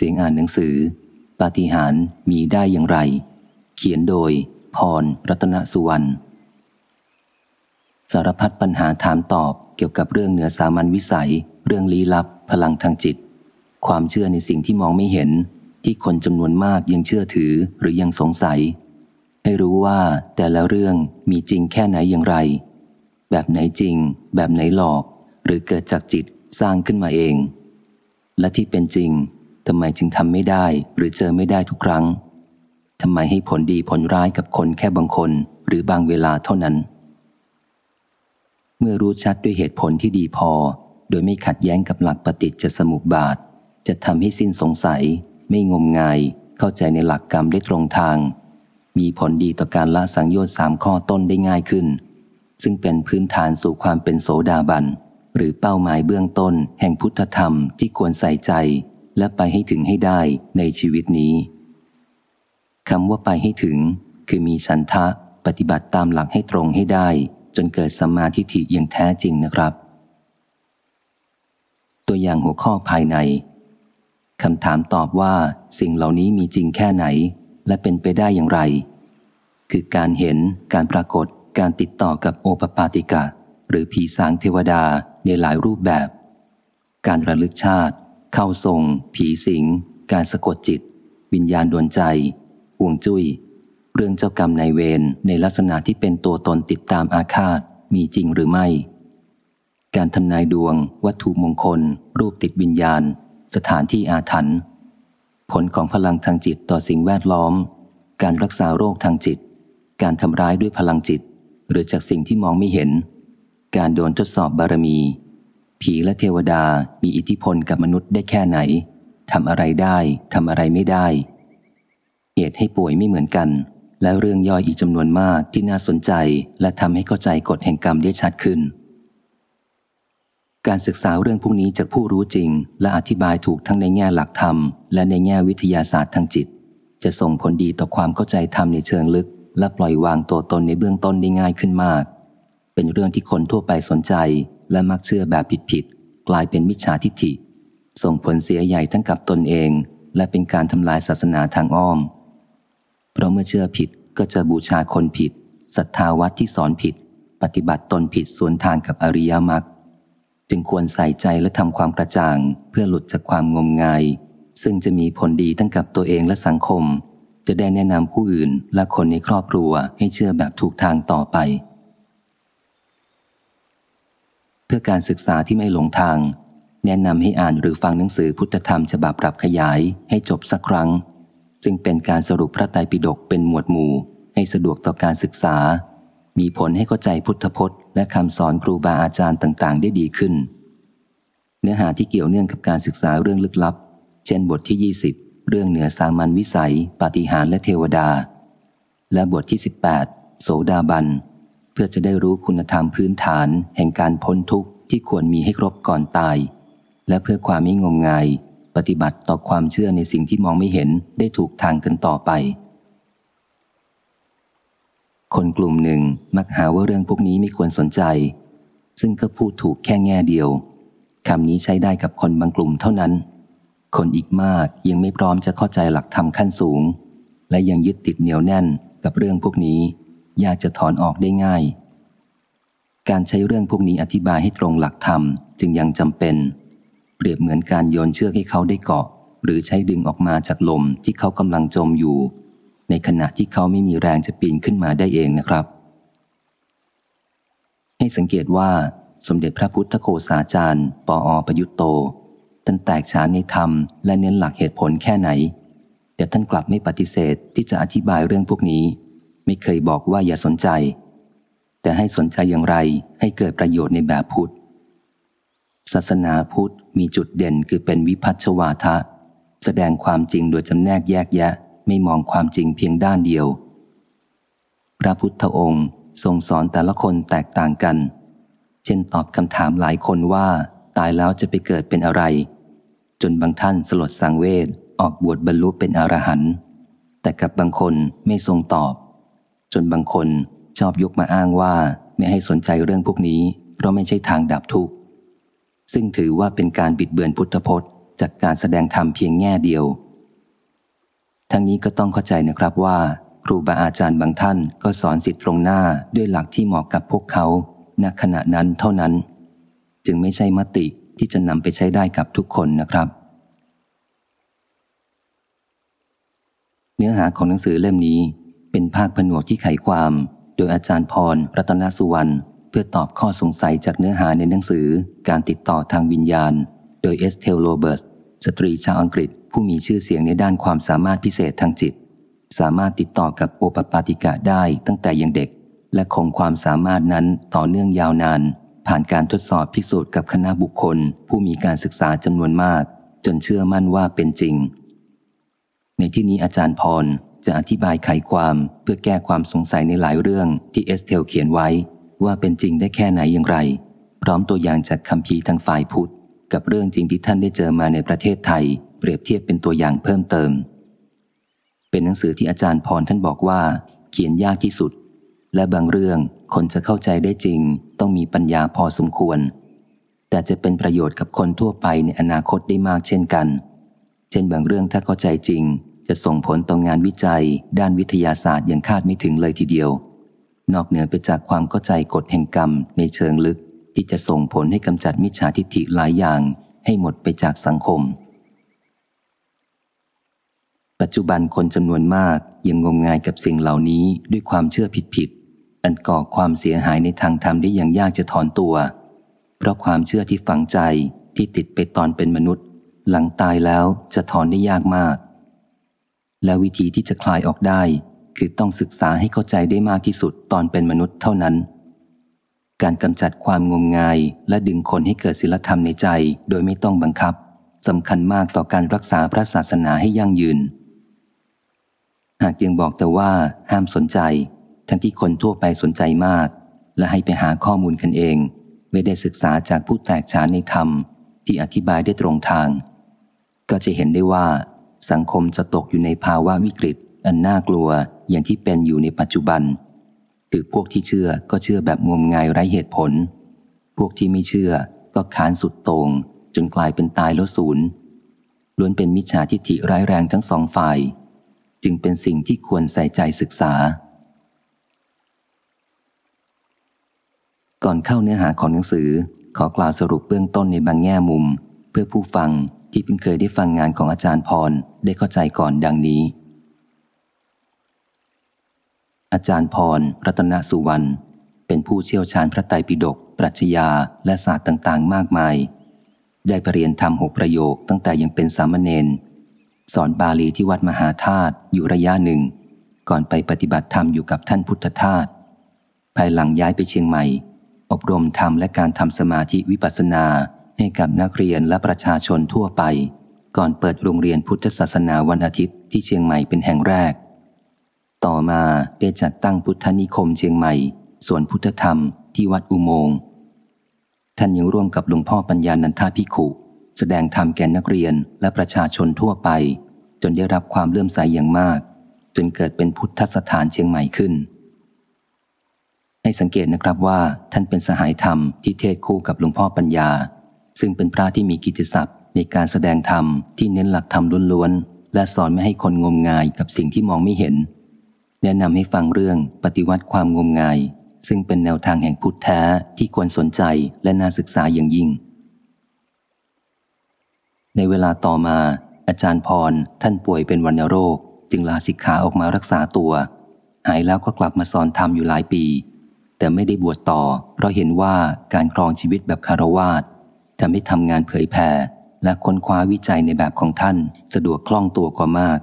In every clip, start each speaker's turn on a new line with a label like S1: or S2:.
S1: สียงอ่านหนังสือ ปาฏิหาริย์มีได้อย่างไร เขียนโดย พร รัตนสุวรรณ สารพัดปัญหาถามตอบเกี่ยวกับเรื่องเหนือสามัญวิสัย เรื่องลี้ลับ พลังทางจิต ความเชื่อในสิ่งที่มองไม่เห็น ที่คนจำนวนมากยังเชื่อถือหรือยังสงสัย ให้รู้ว่าแต่ละเรื่องมีจริงแค่ไหนอย่างไร แบบไหนจริง แบบไหนหลอก หรือเกิดจากจิตสร้างขึ้นมาเอง และที่เป็นจริง ทำไมจึงทำไม่ได้หรือเจอไม่ได้ทุกครั้งทำไมให้ผลดีผลร้ายกับคนแค่บางคนหรือบางเวลาเท่านั้น เมื่อรู้ชัดด้วยเหตุผลที่ดีพอ โดยไม่ขัดแย้งกับหลักปฏิจจสมุปบาท จะทำให้สิ้นสงสัย ไม่งมงาย เข้าใจในหลักกรรมได้ตรงทาง มีผลดีต่อการละสังโยชน์สามข้อต้นได้ง่ายขึ้น ซึ่งเป็นพื้นฐานสู่ความเป็นโสดาบัน หรือเป้าหมายเบื้องต้นแห่งพุทธธรรมที่ควรใส่ใจ และไปให้ถึงให้ได้ในชีวิตนี้คำว่าไปให้ถึง คือมีฉันทะปฏิบัติตามหลักให้ตรงให้ได้ จนเกิดสัมมาทิฏฐิอย่างแท้จริงนะครับ ตัวอย่างหัวข้อภายในคำถามตอบว่าสิ่งเหล่านี้มีจริงแค่ไหน และเป็นไปได้อย่างไร คือการเห็นการปรากฏการติดต่อกับโอปปาติกะ หรือผีสางเทวดาในหลายรูปแบบ การระลึกชาติ เข้าทรง ผีสิง การสะกดจิต วิญญาณดวงใจห่วงจุย้ย เรื่องเจ้ากรรมนายเวรในลักษณะที่เป็นตัวตนติดตามอาฆาต มีจริงหรือไม่ การทำนายดวง วัตถุมงคล รูปติดวิญญาณ สถานที่อาถรรพ์ผลของพลังทางจิตต่อสิ่งแวดล้อม การรักษาโรคทางจิต การทำร้ายด้วยพลังจิต หรือจากสิ่งที่มองไม่เห็น การโดนทดสอบบารมี ผีและเทวดามีอิทธิพลกับมนุษย์ได้แค่ไหนทำอะไรได้ทำอะไรไม่ได้ เหตุให้ป่วยไม่เหมือนกัน และเรื่องย่อยอีกจำนวนมากที่น่าสนใจและทำให้เข้าใจกฎแห่งกรรมได้ชัดขึ้น การศึกษาเรื่องพวกนี้จากผู้รู้จริง และอธิบายถูกทั้งในแง่หลักธรรม และในแง่วิทยาศาสตร์ทางจิต จะส่งผลดีต่อความเข้าใจธรรมในเชิงลึก และปล่อยวางตัวตนในเบื้องต้นได้ง่ายขึ้นมาก เป็นเรื่องที่คนทั่วไปสนใจ และมักเชื่อแบบผิดๆกลายเป็นมิจฉาทิฏฐิ ส่งผลเสียใหญ่ทั้งกับตนเอง และเป็นการทำลายศาสนาทางอ้อม เพราะเมื่อเชื่อผิดก็จะบูชาคนผิดศรัทธาวัดที่สอนผิด ปฏิบัติตนผิดสวนทางกับอริยมรรคจึงควรใส่ใจและทำความกระจ่าง เพื่อหลุดจากความงมงาย ซึ่งจะมีผลดีทั้งกับตัวเองและสังคม จะได้แนะนำผู้อื่นและคนในครอบครัวให้เชื่อแบบถูกทางต่อไป เพื่อการศึกษาที่ไม่หลงทาง แนะนำให้อ่านหรือฟังหนังสือพุทธธรรมฉบับปรับขยายให้จบสักครั้ง ซึ่งเป็นการสรุปพระไตรปิฎกเป็นหมวดหมู่ ให้สะดวกต่อการศึกษา มีผลให้เข้าใจพุทธพจน์ และคำสอนครูบาอาจารย์ต่างๆ ได้ดีขึ้น เนื้อหาที่เกี่ยวเนื่องกับการศึกษาเรื่องลึกลับ เช่นบทที่ 20 เรื่องเหนือสามัญวิสัย ปาฏิหาริย์และเทวดา และบทที่ 18 โสดาบัน เพื่อจะได้รู้คุณธรรมพื้นฐานแห่งการพ้นทุกข์ที่ควรมีให้ครบก่อนตาย และเพื่อความไม่งมงาย ปฏิบัติต่อความเชื่อในสิ่งที่มองไม่เห็นได้ถูกทางกันต่อไป คนกลุ่มหนึ่งมักหาว่าเรื่องพวกนี้ไม่ควรสนใจ ซึ่งก็พูดถูกแค่แง่เดียวคำนี้ใช้ได้กับคนบางกลุ่มเท่านั้น คนอีกมากยังไม่พร้อมจะเข้าใจหลักธรรมขั้นสูง และยังยึดติดเหนียวแน่นกับเรื่องพวกนี้ ยากจะถอนออกได้ง่าย การใช้เรื่องพวกนี้อธิบายให้ตรงหลักธรรมจึงยังจำเป็น เปรียบเหมือนการโยนเชือกให้เขาได้เกาะ หรือใช้ดึงออกมาจากลมที่เขากำลังจมอยู่ ในขณะที่เขาไม่มีแรงจะปีนขึ้นมาได้เองนะครับ ให้สังเกตว่าสมเด็จพระพุทธโฆษาจารย์ ปออประยุตโตท่านแตกฉานในธรรมและเน้นหลักเหตุผลแค่ไหน แต่ท่านกลับไม่ปฏิเสธที่จะอธิบายเรื่องพวกนี้ ไม่เคยบอกว่าอย่าสนใจ แต่ให้สนใจอย่างไรให้เกิดประโยชน์ในแบบพุทธ ศาสนาพุทธมีจุดเด่นคือเป็นวิพัชวาทะ แสดงความจริงโดยจำแนกแยกแยะ ไม่มองความจริงเพียงด้านเดียว พระพุทธองค์ทรงสอนแต่ละคนแตกต่างกัน เช่นตอบคำถามหลายคนว่า ตายแล้วจะไปเกิดเป็นอะไร จนบางท่านสลดสังเวชออกบวชบรรลุเป็นอรหันต์แต่กับบางคนไม่ทรงตอบ จนบางคนชอบยกมาอ้างว่าไม่ให้สนใจเรื่องพวกนี้ เพราะไม่ใช่ทางดับทุกข์ ซึ่งถือว่าเป็นการบิดเบือนพุทธพจน์ จากการแสดงธรรมเพียงแง่เดียว ทั้งนี้ก็ต้องเข้าใจนะครับว่า ครูบาอาจารย์บางท่านก็สอนสิทธิ์ตรงหน้าด้วยหลักที่เหมาะกับพวกเขาณขณะนั้นเท่านั้น จึงไม่ใช่มติที่จะนำไปใช้ได้กับทุกคนนะครับ เนื้อหาของหนังสือเล่มนี้ เป็นภาคผนวกที่ไขความ โดยอาจารย์พร รัตนสุวรรณ เพื่อตอบข้อสงสัยจากเนื้อหาในหนังสือ การติดต่อทางวิญญาณ โดย Estelle Roberts สตรีชาวอังกฤษ ผู้มีชื่อเสียงในด้านความสามารถพิเศษทางจิต สามารถติดต่อกับโอปปาติกะได้ตั้งแต่ยังเด็ก และคงความสามารถนั้นต่อเนื่องยาวนาน ผ่านการทดสอบพิสูจน์กับคณะบุคคล ผู้มีการศึกษาจำนวนมาก จนเชื่อมั่นว่าเป็นจริง ในที่นี้อาจารย์พร จะอธิบายไขความเพื่อแก้ความสงสัยในหลายเรื่องที่เอสเทลเขียนไว้ว่าเป็นจริงได้แค่ไหนอย่างไร พร้อมตัวอย่างจากคำพีทางฝ่ายพุทธ กับเรื่องจริงที่ท่านได้เจอมาในประเทศไทย เปรียบเทียบเป็นตัวอย่างเพิ่มเติม เป็นหนังสือที่อาจารย์พรท่านบอกว่า เขียนยากที่สุด และบางเรื่องคนจะเข้าใจได้จริง ต้องมีปัญญาพอสมควร แต่จะเป็นประโยชน์กับคนทั่วไปในอนาคตได้มากเช่นกัน เช่นบางเรื่องถ้าเข้าใจจริง จะส่งผลต่องานวิจัย ด้านวิทยาศาสตร์อย่างคาดไม่ถึงเลยทีเดียว นอกเหนือไปจากความเข้าใจกฎแห่งกรรมในเชิงลึก ที่จะส่งผลให้กำจัดมิจฉาทิฏฐิหลายอย่างให้หมดไปจากสังคม ปัจจุบันคนจำนวนมากยังงมงายกับสิ่งเหล่านี้ด้วยความเชื่อผิดๆอันก่อความเสียหายในทางธรรมได้อย่างยากจะถอนตัว เพราะความเชื่อที่ฝังใจที่ติดไปตอนเป็นมนุษย์ หลังตายแล้วจะถอนได้ยากมาก และวิธีที่จะคลายออกได้ คือต้องศึกษาให้เข้าใจได้มากที่สุดตอนเป็นมนุษย์เท่านั้น การกำจัดความงมงาย และดึงคนให้เกิดศีลธรรมในใจ โดยไม่ต้องบังคับสำคัญมากต่อการรักษาพระศาสนาให้ยั่งยืน หากยังบอกแต่ว่าห้ามสนใจ ทั้งที่คนทั่วไปสนใจมาก และให้ไปหาข้อมูลกันเอง ไม่ได้ศึกษาจากผู้แตกฉานในธรรมที่อธิบายได้ตรงทาง ก็จะเห็นได้ว่า สังคมจะตกอยู่ในภาวะวิกฤต อันน่ากลัวอย่างที่เป็นอยู่ในปัจจุบัน คือพวกที่เชื่อก็เชื่อแบบงมงายไร้เหตุผล พวกที่ไม่เชื่อก็ขานสุดตรง จนกลายเป็นตายแล้วศูนย์ล้วนเป็นมิจฉาทิฏฐิร้ายแรงทั้งสองฝ่าย จึงเป็นสิ่งที่ควรใส่ใจศึกษา ก่อนเข้าเนื้อหาของหนังสือ ขอกล่าวสรุปเบื้องต้นในบางแง่มุม เพื่อผู้ฟังที่เพิ่งเคยได้ฟังงานของอาจารย์พรได้เข้าใจก่อนดังนี้ อาจารย์พรรัตนสุวรรณเป็นผู้เชี่ยวชาญพระไตรปิฎกปรัชญาและศาสตร์ต่างๆ มากมาย ได้ปรริญญาธรรมหกประโยคตั้งแต่ยังเป็นสามเณรสอนบาลีที่วัดมหาธาตุอยู่ระยะหนึ่ง ก่อนไปปฏิบัติธรรมอยู่กับท่านพุทธทาสภายหลังย้ายไปเชียงใหม่ อบรมธรรมและการทำสมาธิวิปัสสนา ให้กับนักเรียนและประชาชนทั่วไป ก่อนเปิดโรงเรียนพุทธศาสนาวันอาทิตย์ที่เชียงใหม่เป็นแห่งแรก ต่อมาได้จัดตั้งพุทธนิคมเชียงใหม่ส่วนพุทธธรรมที่วัดอุโมงค์ท่านยังร่วมกับหลวงพ่อปัญญานันทาพิขุแสดงธรรมแก่นักเรียนและประชาชนทั่วไป จนได้รับความเลื่อมใสยอย่างมาก จนเกิดเป็นพุทธสถานเชียงใหม่ขึ้น ให้สังเกตนะครับว่าท่านเป็นสหายธรรมที่เทศคู่กับหลวงพ่อปัญญา ซึ่งเป็นพระที่มีกิตติศัพท์ ในการแสดงธรรมที่เน้นหลักธรรมล้วนๆ และสอนไม่ให้คนงมงายกับสิ่งที่มองไม่เห็น แนะนำให้ฟังเรื่องปฏิวัติความงมงาย ซึ่งเป็นแนวทางแห่งพุทธแท้ที่ควรสนใจและน่าศึกษาอย่างยิ่ง ในเวลาต่อมา อาจารย์พรท่านป่วยเป็นวัณโรค จึงลาสิกขาออกมารักษาตัว หายแล้วก็กลับมาสอนธรรมอยู่หลายปี แต่ไม่ได้บวชต่อ เพราะเห็นว่าการครองชีวิตแบบคารวาส ทำให้ทำงานเผยแผ่และค้นคว้าวิจัยในแบบของท่านสะดวกคล่องตัวกว่ามาก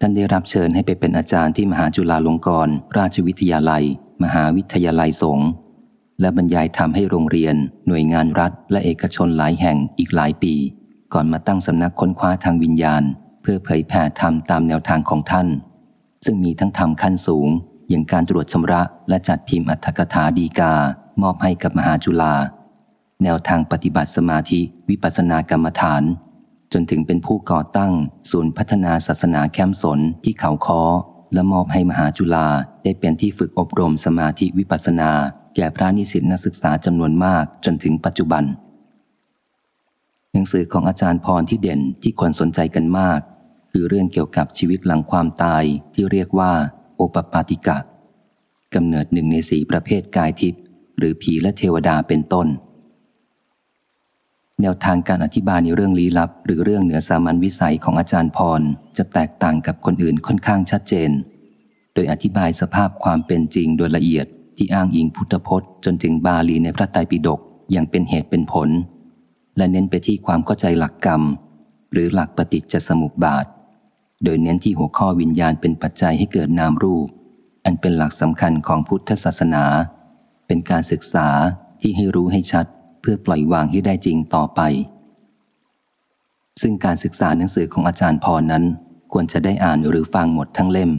S1: ท่านได้รับเชิญให้ไปเป็นอาจารย์ที่มหาจุฬาลงกรณราชวิทยาลัย มหาวิทยาลัยสงฆ์และบรรยายทำให้โรงเรียน หน่วยงานรัฐ และเอกชนหลายแห่งอีกหลายปี ก่อนมาตั้งสำนักค้นคว้าทางวิญญาณ เพื่อเผยแผ่ธรรมตามแนวทางของท่าน ซึ่งมีทั้งธรรมขั้นสูง อย่างการตรวจชำระและจัดพิมพ์อัตถกถาดีกามอบให้กับมหาจุฬา แนวทางปฏิบัติสมาธิวิปัสสนากรรมฐาน จนถึงเป็นผู้ก่อตั้ง ศูนย์พัฒนาศาสนาแคมสนที่เขาคอและมอบให้มหาจุฬาได้เป็นที่ฝึกอบรมสมาธิวิปัสสนา แก่พระนิสิตนักศึกษาจำนวนมากจนถึงปัจจุบัน หนังสือของอาจารย์พรที่เด่นที่ควรสนใจกันมาก คือเรื่องเกี่ยวกับชีวิตหลังความตายที่เรียกว่าโอปปาติกะกำเนิดหนึ่งในสีประเภทกายทิพย์หรือผีและเทวดาเป็นต้น แนวทางการอธิบายในเรื่องลี้ลับ หรือเรื่องเหนือสามัญวิสัยของอาจารย์พร จะแตกต่างกับคนอื่นค่อนข้างชัดเจน โดยอธิบายสภาพความเป็นจริงโดยละเอียดที่อ้างอิงพุทธพจน์ จนถึงบาลีในพระไตรปิฎกอย่างเป็นเหตุเป็นผล และเน้นไปที่ความเข้าใจหลักกรรม หรือหลักปฏิจจสมุปบาท โดยเน้นที่หัวข้อวิญญาณเป็นปัจจัยให้เกิดนามรูป อันเป็นหลักสำคัญของพุทธศาสนา เป็นการศึกษาที่ให้รู้ให้ชัด เพื่อปล่อยวางให้ได้จริงต่อไป ซึ่งการศึกษาหนังสือของอาจารย์พรนั้น ควรจะได้อ่านหรือฟังหมดทั้งเล่ม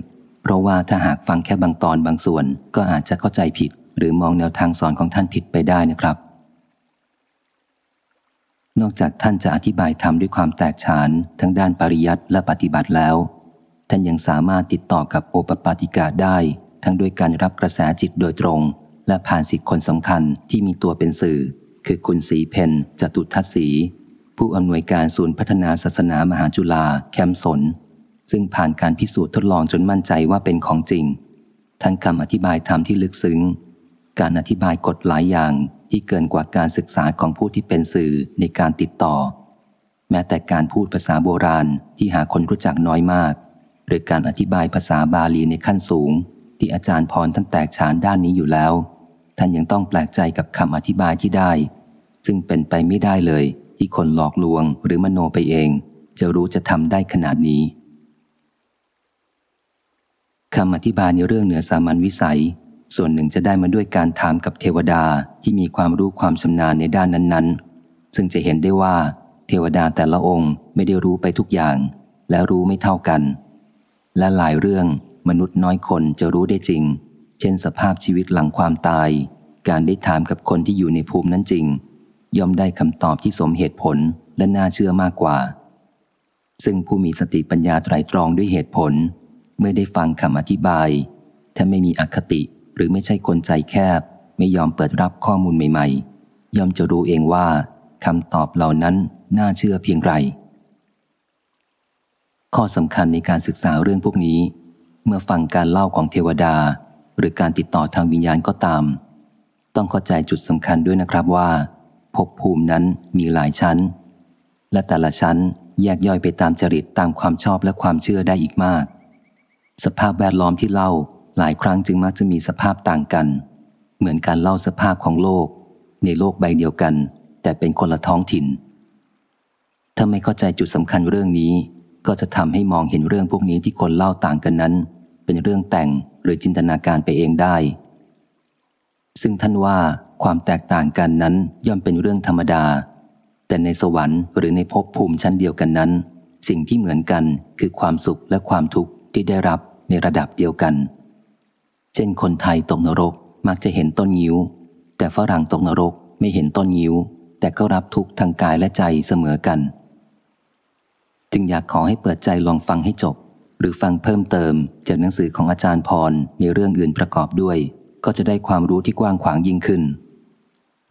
S1: เพราะว่าถ้าหากฟังแค่บางตอนบางส่วน ก็อาจจะเข้าใจผิด หรือมองแนวทางสอนของท่านผิดไปได้นะครับ นอกจากท่านจะอธิบายธรรมด้วยความแตกฉานทั้งด้านปริยัติและปฏิบัติแล้วท่านยังสามารถติดต่อกับโอปปาติกาได้ ทั้งด้วยการรับกระแสจิตโดยตรง และผ่านสิทธิคนสำคัญที่มีตัวเป็นสื่อ คือคุณสีเพนจตุทัศสี ผู้อำนวยการศูนย์พัฒนาศาสนามหาจุฬาแคมสน ซึ่งผ่านการพิสูจน์ทดลองจนมั่นใจว่าเป็นของจริง ทั้งคำอธิบายธรรมที่ลึกซึ้ง การอธิบายกฎหลายอย่างที่เกินกว่าการศึกษาของผู้ที่เป็นสื่อในการติดต่อ แม้แต่การพูดภาษาโบราณที่หาคนรู้จักน้อยมาก หรือการอธิบายภาษาบาลีในขั้นสูง ที่อาจารย์พรท่านแตกฉานด้านนี้อยู่แล้ว ท่านยังต้องแปลกใจกับคำอธิบายที่ได้ ซึ่งเป็นไปไม่ได้เลย ที่คนหลอกลวงหรือมโนไปเอง จะรู้จะทำได้ขนาดนี้คำอธิบายในเรื่องเหนือสามัญวิสัย ส่วนหนึ่งจะได้มาด้วยการถามกับเทวดาที่มีความรู้ความชำนาญในด้านนั้นๆ ซึ่งจะเห็นได้ว่า เทวดาแต่ละองค์ไม่ได้รู้ไปทุกอย่าง และรู้ไม่เท่ากัน และหลายเรื่องมนุษย์น้อยคนจะรู้ได้จริง เช่นสภาพชีวิตหลังความตาย การได้ถามกับคนที่อยู่ในภูมินั้นจริง ย่อมได้คำตอบที่สมเหตุผลและน่าเชื่อมากกว่า ซึ่งผู้มีสติปัญญาไตรตรองด้วยเหตุผล เมื่อได้ฟังคำอธิบาย ถ้าไม่มีอคติหรือไม่ใช่คนใจแคบ ไม่ยอมเปิดรับข้อมูลใหม่ ๆ ย่อมจะรู้เองว่าคำตอบเหล่านั้นน่าเชื่อเพียงไรข้อสำคัญในการศึกษาเรื่องพวกนี้ เมื่อฟังการเล่าของเทวดา หรือการติดต่อทางวิญญาณก็ตาม ต้องเข้าใจจุดสำคัญด้วยนะครับว่าภพภูมินั้นมีหลายชั้น และแต่ละชั้นแยกย่อยไปตามจริตตามความชอบและความเชื่อได้อีกมาก สภาพแวดล้อมที่เล่าหลายครั้งจึงมักจะมีสภาพต่างกัน เหมือนการเล่าสภาพของโลก ในโลกใบเดียวกัน แต่เป็นคนละท้องถิ่น ถ้าไม่เข้าใจจุดสำคัญเรื่องนี้ ก็จะทำให้มองเห็นเรื่องพวกนี้ที่คนเล่าต่างกันนั้น เป็นเรื่องแต่ง หรือจินตนาการไปเองได้ ซึ่งท่านว่าความแตกต่างกันนั้นย่อมเป็นเรื่องธรรมดา แต่ในสวรรค์หรือในภพภูมิชั้นเดียวกันนั้น สิ่งที่เหมือนกันคือความสุขและความทุกข์ที่ได้รับในระดับเดียวกัน เช่นคนไทยตกนรกมักจะเห็นต้นงิ้ว แต่ฝรั่งตกนรกไม่เห็นต้นงิ้ว แต่ก็รับทุกข์ทางกายและใจเสมอกัน จึงอยากขอให้เปิดใจลองฟังให้จบ หรือฟังเพิ่มเติมจากหนังสือของอาจารย์พรในเรื่องอื่นประกอบด้วย ก็จะได้ความรู้ที่กว้างขวางยิ่งขึ้น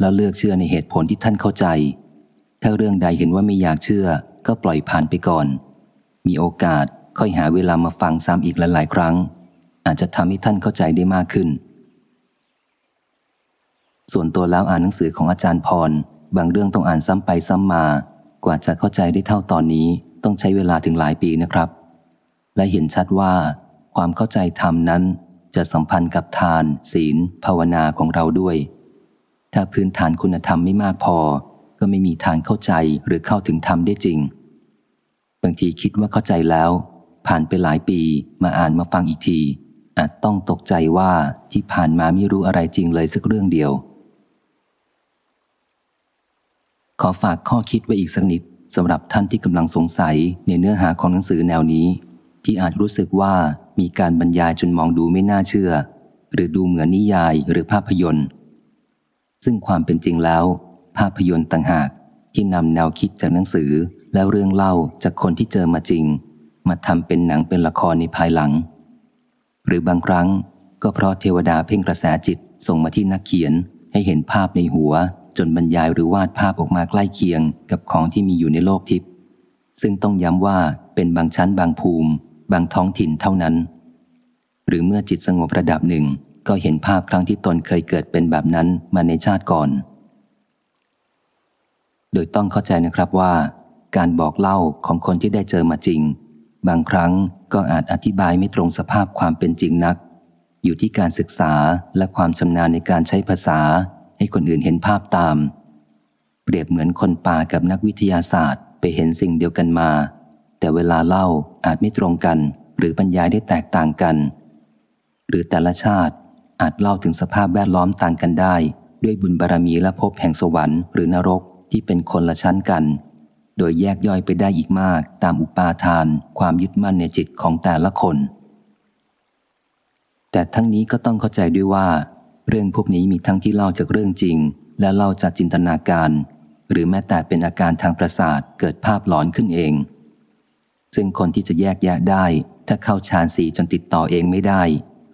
S1: แล้วเลือกเชื่อในเหตุผลที่ท่านเข้าใจ ถ้าเรื่องใดเห็นว่าไม่อยากเชื่อ ก็ปล่อยผ่านไปก่อน มีโอกาสค่อยหาเวลามาฟังซ้ำอีกหลายๆครั้ง อาจจะทำให้ท่านเข้าใจได้มากขึ้น ส่วนตัวแล้วอ่านหนังสือของอาจารย์พร บางเรื่องต้องอ่านซ้ำไปซ้ำมา กว่าจะเข้าใจได้เท่าตอนนี้ต้องใช้เวลาถึงหลายปีนะครับ และเห็นชัดว่าความเข้าใจธรรมนั้นจะสัมพันธ์กับทาน ศีล ภาวนาของเราด้วย ถ้าพื้นฐานคุณธรรมไม่มากพอ ก็ไม่มีทางเข้าใจหรือเข้าถึงธรรมได้จริง บางทีคิดว่าเข้าใจแล้ว ผ่านไปหลายปีมาอ่านมาฟังอีกที อาจต้องตกใจว่าที่ผ่านมาไม่รู้อะไรจริงเลยสักเรื่องเดียว ขอฝากข้อคิดไว้อีกสักนิดสำหรับท่านที่กำลังสงสัยในเนื้อหาของหนังสือแนวนี้ ที่อาจรู้สึกว่ามีการบรรยายจนมองดูไม่น่าเชื่อ หรือดูเหมือนนิยายหรือภาพยนตร์ ซึ่งความเป็นจริงแล้ว ภาพยนตร์ต่างหากที่นำแนวคิดจากหนังสือแล้วเรื่องเล่าจากคนที่เจอมาจริง มาทำเป็นหนังเป็นละครในภายหลัง หรือบางครั้งก็เพราะเทวดาเพ่งกระแสจิตส่งมาที่นักเขียนให้เห็นภาพในหัว จนบรรยายหรือวาดภาพออกมาใกล้เคียงกับของที่มีอยู่ในโลกทิพย์ซึ่งต้องย้ำว่าเป็นบางชั้นบางภูมิ บางท้องถิ่นเท่านั้น หรือเมื่อจิตสงบระดับหนึ่งก็เห็นภาพครั้งที่ตนเคยเกิดเป็นแบบนั้นมาในชาติก่อน โดยต้องเข้าใจนะครับว่า การบอกเล่าของคนที่ได้เจอมาจริง บางครั้งก็อาจอธิบายไม่ตรงสภาพความเป็นจริงนัก อยู่ที่การศึกษาและความชำนาญในการใช้ภาษา ให้คนอื่นเห็นภาพตาม เปรียบเหมือนคนป่ากับนักวิทยาศาสตร์ ไปเห็นสิ่งเดียวกันมา แต่เวลาเล่าอาจไม่ตรงกัน หรือบรรยายได้แตกต่างกัน หรือแต่ละชาติอาจเล่าถึงสภาพแวดล้อมต่างกันได้ ด้วยบุญบารรมีและภพแห่งสวรรค์หรือนรกที่เป็นคนละชั้นกัน โดยแยกย่อยไปได้อีกมากตามอุปาทาน ความยึดมั่นในจิตของแต่ละคน แต่ทั้งนี้ก็ต้องเข้าใจด้วยว่า เรื่องพวกนี้มีทั้งที่เล่าจากเรื่องจริง และเล่าจากจินตนาการ หรือแม้แต่เป็นอาการทางประสาทเกิดภาพหลอนขึ้นเอง ซึ่งคนที่จะแยกแยะได้ ถ้าเข้าฌานสีจนติดต่อเองไม่ได้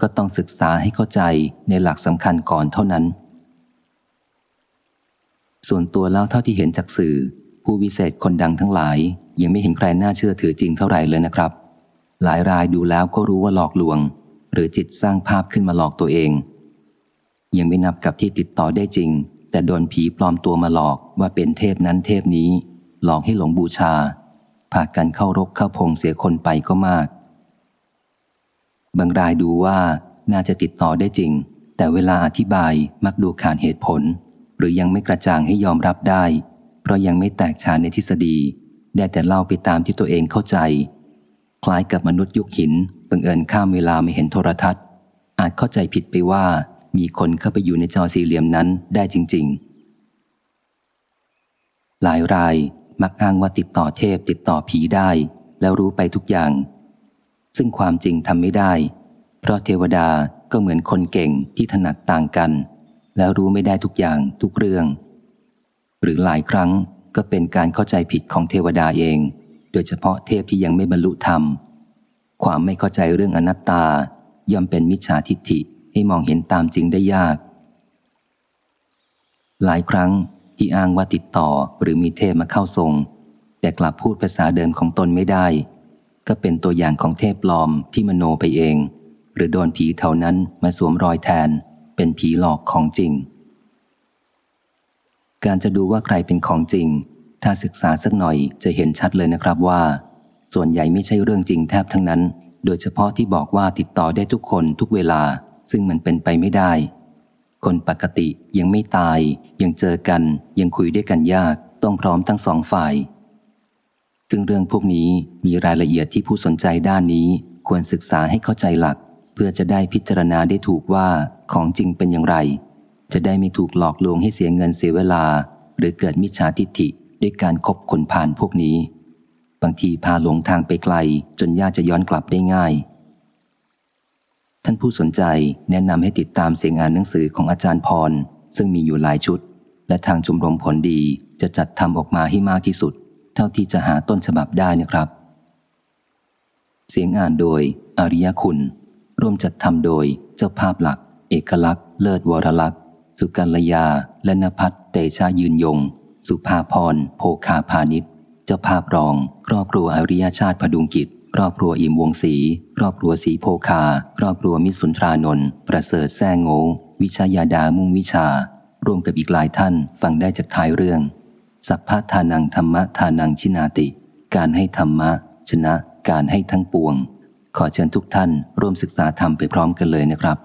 S1: ก็ต้องศึกษาให้เข้าใจในหลักสำคัญก่อนเท่านั้น ส่วนตัวแล้วเท่าที่เห็นจากสื่อ ผู้วิเศษคนดังทั้งหลาย ยังไม่เห็นใครน่าเชื่อถือจริงเท่าไหร่เลยนะครับ หลายรายดูแล้วก็รู้ว่าหลอกลวง หรือจิตสร้างภาพขึ้นมาหลอกตัวเอง ยังไม่นับกับที่ติดต่อได้จริง แต่โดนผีปลอมตัวมาหลอกว่าเป็นเทพนั้นเทพนี้ หลอกให้หลงบูชา พากันเข้ารกเข้าพงเสียคนไปก็มาก บางรายดูว่าน่าจะติดต่อได้จริง แต่เวลาอธิบายมักดูขาดเหตุผล หรือยังไม่กระจ่างให้ยอมรับได้ เพราะยังไม่แตกฉานในทฤษฎี ได้แต่เล่าไปตามที่ตัวเองเข้าใจ คล้ายกับมนุษย์ยุคหินบังเอิญข้ามเวลาไม่เห็นโทรทัศน์ อาจเข้าใจผิดไปว่า มีคนเข้าไปอยู่ในจอสี่เหลี่ยมนั้นได้จริง ๆ หลายราย มักอ้างว่าติดต่อเทพติดต่อผีได้ แล้วรู้ไปทุกอย่าง ซึ่งความจริงทำไม่ได้ เพราะเทวดาก็เหมือนคนเก่งที่ถนัดต่างกัน แล้วรู้ไม่ได้ทุกอย่างทุกเรื่อง หรือหลายครั้งก็เป็นการเข้าใจผิดของเทวดาเอง โดยเฉพาะเทพที่ยังไม่บรรลุธรรม ความไม่เข้าใจเรื่องอนัตตา ย่อมเป็นมิจฉาทิฏฐิให้มองเห็นตามจริงได้ยาก หลายครั้ง ที่อ้างว่าติดต่อหรือมีเทพมาเข้าทรง แต่กลับพูดภาษาเดิมของตนไม่ได้ ก็เป็นตัวอย่างของเทพปลอมที่มโนไปเอง หรือโดนผีเท่านั้นมาสวมรอยแทน เป็นผีหลอกของจริง การจะดูว่าใครเป็นของจริง ถ้าศึกษาสักหน่อยจะเห็นชัดเลยนะครับว่า ส่วนใหญ่ไม่ใช่เรื่องจริงแทบทั้งนั้น โดยเฉพาะที่บอกว่าติดต่อได้ทุกคนทุกเวลา ซึ่งมันเป็นไปไม่ได้ คนปกติยังไม่ตาย ยังเจอกัน ยังคุยด้วยกันยากต้องพร้อมทั้งสองฝ่าย ซึ่งเรื่องพวกนี้มีรายละเอียดที่ผู้สนใจด้านนี้ควรศึกษาให้เข้าใจหลัก เพื่อจะได้พิจารณาได้ถูกว่าของจริงเป็นอย่างไร จะได้ไม่ถูกหลอกลวงให้เสียเงินเสียเวลา หรือเกิดมิจฉาทิฏฐิด้วยการคบคนผ่านพวกนี้ บางทีพาหลงทางไปไกล จนยากจะย้อนกลับได้ง่าย ท่านผู้สนใจแนะนำให้ติดตามเสียงอ่านหนังสือของอาจารย์พร ซึ่งมีอยู่หลายชุด และทางชมรมผลดีจะจัดทำออกมาให้มากที่สุด เท่าที่จะหาต้นฉบับได้นะครับ เสียงอ่านโดย อริยคุณ ร่วมจัดทำโดยเจ้าภาพหลัก เอกลักษณ์ เลิศวรลักษณ์ สุกัลยา และนภัทรเตชายืนยง สุภาพรโภคาพาณิชเจ้าภาพรอง ครอบครัวอริยชาติพดุงกิจ ครอบครัวอิ่มวงศรีครอบครัวสีโพคา ครอบครัวมิสุนทรานนท์ประเสริฐแซ่โงวิชายาดามุ่งวิชาร่วมกับอีกหลายท่านฟังได้จากท้ายเรื่อง สัพพะทานังธรรมะทานังชินาติ การให้ธรรมะ ชนะ การให้ทั้งปวง ขอเชิญทุกท่านร่วมศึกษาธรรมไปพร้อมกันเลยนะครับ